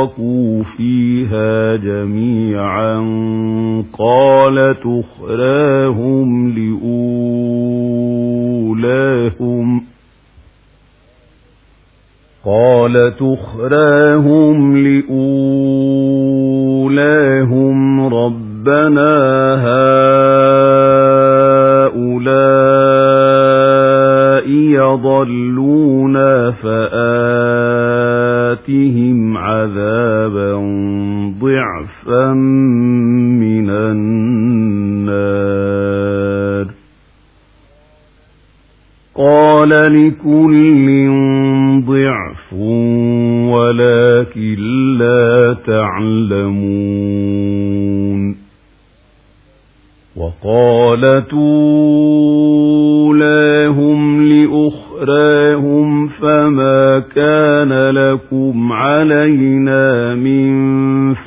اداركوا فيها جميعا قالت أخراهم لأولاهم قالت أخراهم لأولاهم ربنا هؤلاء يضلون فآتهم من النار قال لكل ضعف ولكن لا تعلمون وقالت أولاهم لأخراهم فما كان لكم علينا من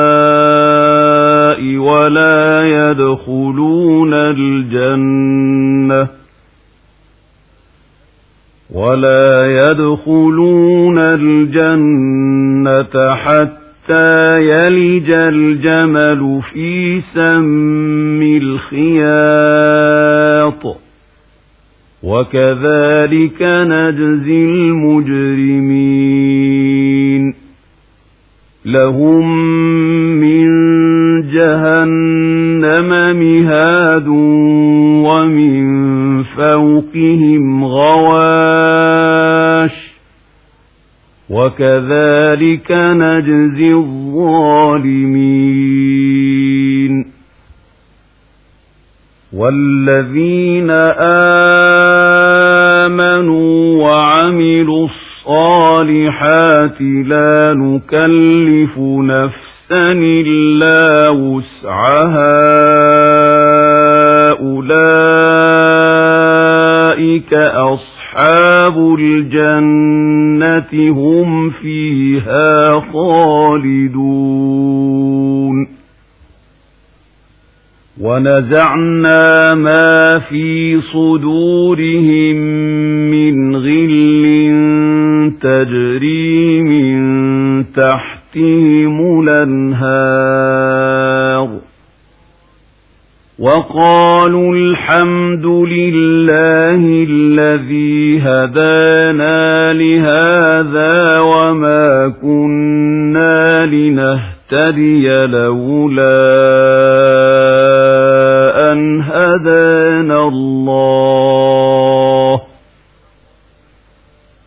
السماء ولا يدخلون الجنة ولا يدخلون الجنة حتى يلج الجمل في سم الخياط وكذلك نجزي المجرمين لهم من جهنم مهاد ومن فوقهم غواش وكذلك نجزي الظالمين والذين آمنوا الصالحات لا نكلف نفسا إلا وسعها. أولئك أصحاب الجنة هم فيها خالدون. ونزعنا ما في صدورهم تجري من تحتهم الأنهار وقالوا الحمد لله الذي هدانا لهذا وما كنا لنهتدي لولا أن هدانا الله.